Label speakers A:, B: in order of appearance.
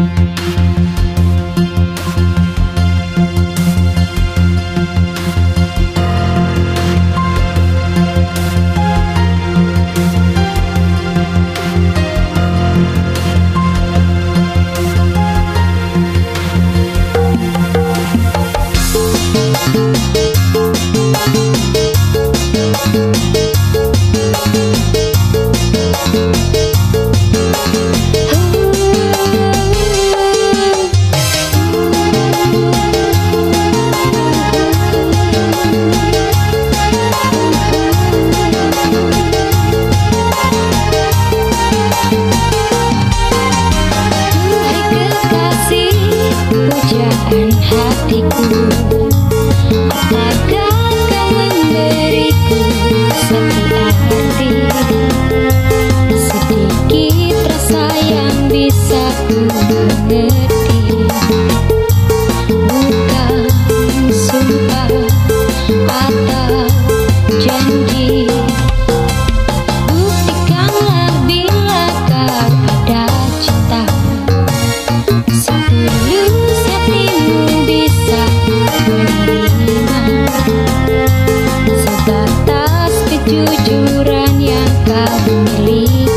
A: Música dan hatiku. hiburan yang kau pilih.